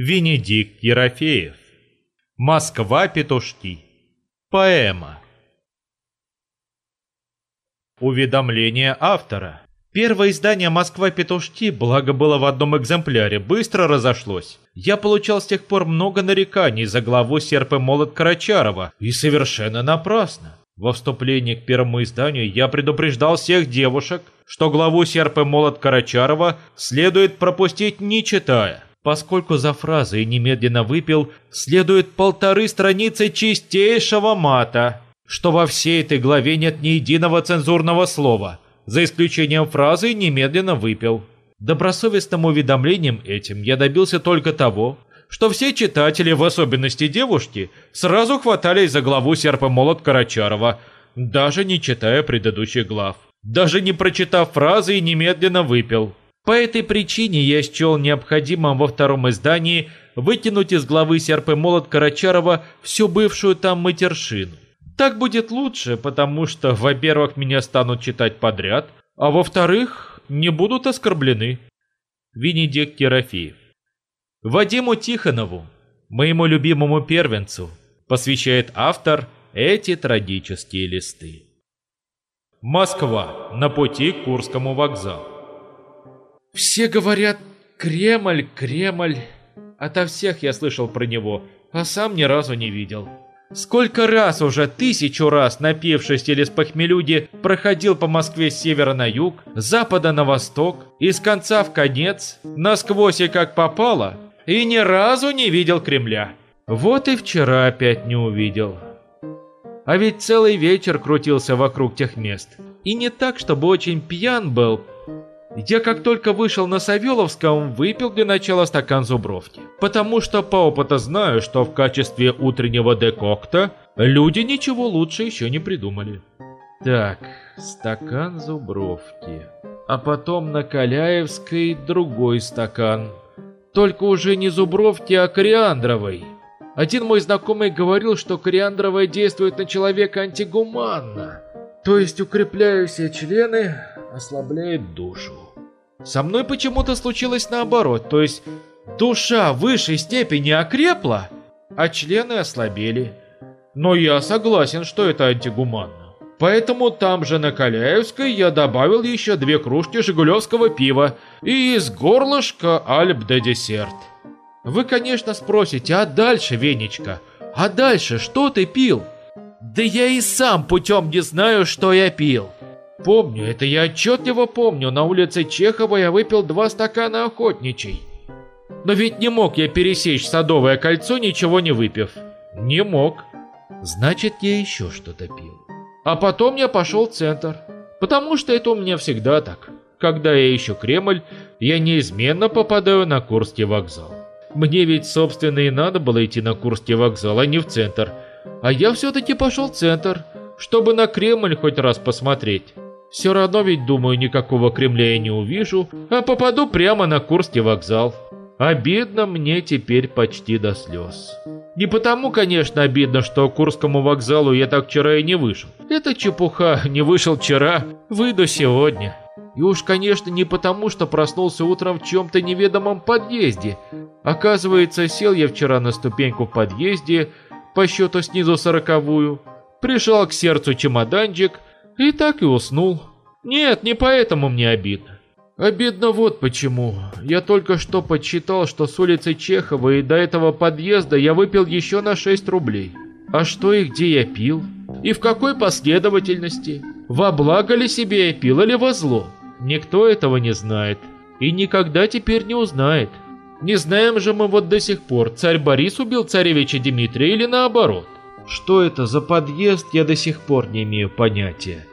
Венедикт Ерофеев. Москва-петушки. Поэма. Уведомление автора. Первое издание «Москва-петушки», благо было в одном экземпляре, быстро разошлось. Я получал с тех пор много нареканий за главу «Серп и молот» Карачарова, и совершенно напрасно. Во вступлении к первому изданию я предупреждал всех девушек, что главу «Серп и молот» Карачарова следует пропустить не читая поскольку за фразой «немедленно выпил» следует полторы страницы чистейшего мата, что во всей этой главе нет ни единого цензурного слова, за исключением фразы «немедленно выпил». Добросовестным уведомлением этим я добился только того, что все читатели, в особенности девушки, сразу хватались за главу «Серп и молот» Карачарова, даже не читая предыдущих глав. Даже не прочитав фразы и немедленно выпил. По этой причине я счел необходимым во втором издании выкинуть из главы «Серп и молот» Карачарова всю бывшую там матершину. Так будет лучше, потому что, во-первых, меня станут читать подряд, а во-вторых, не будут оскорблены. Венедикт Ерофеев Вадиму Тихонову, моему любимому первенцу, посвящает автор эти трагические листы. Москва, на пути к Курскому вокзалу. Все говорят «Кремль, Кремль». Ото всех я слышал про него, а сам ни разу не видел. Сколько раз уже, тысячу раз, напившись или с похмелюди, проходил по Москве с севера на юг, с запада на восток, из конца в конец, насквозь и как попало, и ни разу не видел Кремля. Вот и вчера опять не увидел. А ведь целый вечер крутился вокруг тех мест. И не так, чтобы очень пьян был, я как только вышел на Савеловском, выпил для начала стакан зубровки. Потому что по опыту знаю, что в качестве утреннего декокта люди ничего лучше еще не придумали. Так, стакан зубровки. А потом на Каляевской другой стакан. Только уже не зубровки, а кориандровой. Один мой знакомый говорил, что кориандровая действует на человека антигуманно. То есть укрепляя все члены, ослабляет душу. Со мной почему-то случилось наоборот, то есть душа в высшей степени окрепла, а члены ослабели. Но я согласен, что это антигуманно. Поэтому там же на Каляевской я добавил еще две кружки жигулевского пива и из горлышка Альп де десерт. Вы, конечно, спросите, а дальше, Венечка? А дальше что ты пил? Да я и сам путем не знаю, что я пил. Помню, это я отчетливо помню, на улице Чехова я выпил два стакана охотничий. Но ведь не мог я пересечь Садовое кольцо, ничего не выпив. Не мог. Значит, я еще что-то пил. А потом я пошел в центр. Потому что это у меня всегда так. Когда я ищу Кремль, я неизменно попадаю на Курский вокзал. Мне ведь, собственно, и надо было идти на Курский вокзал, а не в центр. А я все-таки пошел в центр, чтобы на Кремль хоть раз посмотреть. Все равно ведь, думаю, никакого Кремля я не увижу, а попаду прямо на Курский вокзал. Обидно мне теперь почти до слез. Не потому, конечно, обидно, что Курскому вокзалу я так вчера и не вышел. Это чепуха, не вышел вчера, выйду сегодня. И уж, конечно, не потому, что проснулся утром в чем-то неведомом подъезде. Оказывается, сел я вчера на ступеньку в подъезде, по счету снизу сороковую, пришел к сердцу чемоданчик, и так и уснул. Нет, не поэтому мне обидно. Обидно вот почему. Я только что подсчитал, что с улицы Чехова и до этого подъезда я выпил еще на 6 рублей. А что и где я пил? И в какой последовательности? Во благо ли себе я пил или во зло? Никто этого не знает. И никогда теперь не узнает. Не знаем же мы вот до сих пор, царь Борис убил царевича Дмитрия или наоборот. Что это за подъезд, я до сих пор не имею понятия.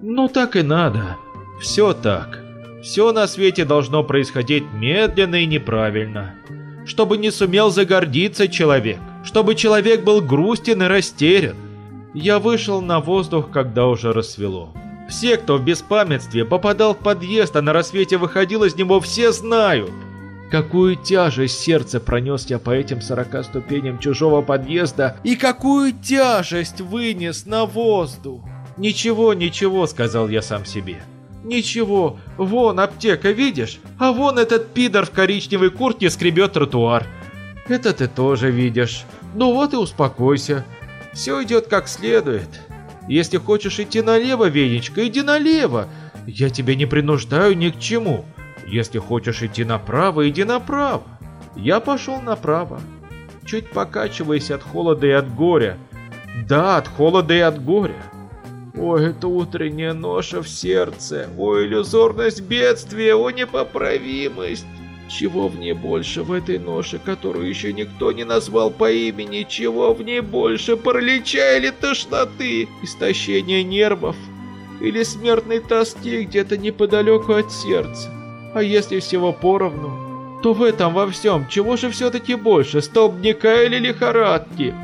Ну так и надо. Все так. Все на свете должно происходить медленно и неправильно. Чтобы не сумел загордиться человек. Чтобы человек был грустен и растерян. Я вышел на воздух, когда уже рассвело. Все, кто в беспамятстве попадал в подъезд, а на рассвете выходил из него, все знают. Какую тяжесть сердце пронес я по этим сорока ступеням чужого подъезда и какую тяжесть вынес на воздух. «Ничего, ничего», — сказал я сам себе. «Ничего, вон аптека, видишь? А вон этот пидор в коричневой куртке скребет тротуар. Это ты тоже видишь. Ну вот и успокойся. Все идет как следует. Если хочешь идти налево, Венечка, иди налево. Я тебя не принуждаю ни к чему. Если хочешь идти направо, иди направо. Я пошел направо, чуть покачиваясь от холода и от горя. Да, от холода и от горя. Ой, это утренняя ноша в сердце, ой, иллюзорность бедствия, о, непоправимость. Чего в ней больше в этой ноше, которую еще никто не назвал по имени? Чего в ней больше, паралича или тошноты, истощения нервов? Или смертной тоски где-то неподалеку от сердца? А если всего поровну, то в этом во всем чего же все-таки больше, столбняка или лихорадки?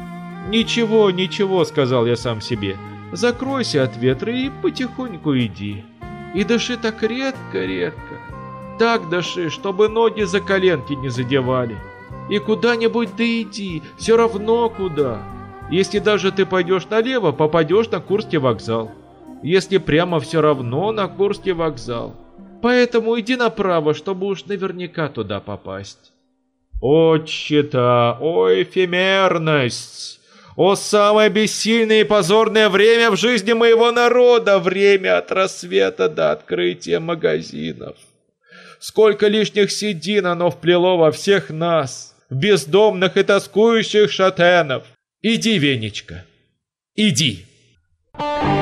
«Ничего, ничего», — сказал я сам себе. «Закройся от ветра и потихоньку иди. И дыши так редко-редко, так дыши, чтобы ноги за коленки не задевали. И куда-нибудь да иди, все равно куда. Если даже ты пойдешь налево, попадешь на Курский вокзал. Если прямо все равно на Курский вокзал. Поэтому иди направо, чтобы уж наверняка туда попасть. О, чита, о, эфемерность! О, самое бессильное и позорное время в жизни моего народа! Время от рассвета до открытия магазинов! Сколько лишних седин оно вплело во всех нас, бездомных и тоскующих шатенов. Иди, Венечка, иди. Thank you.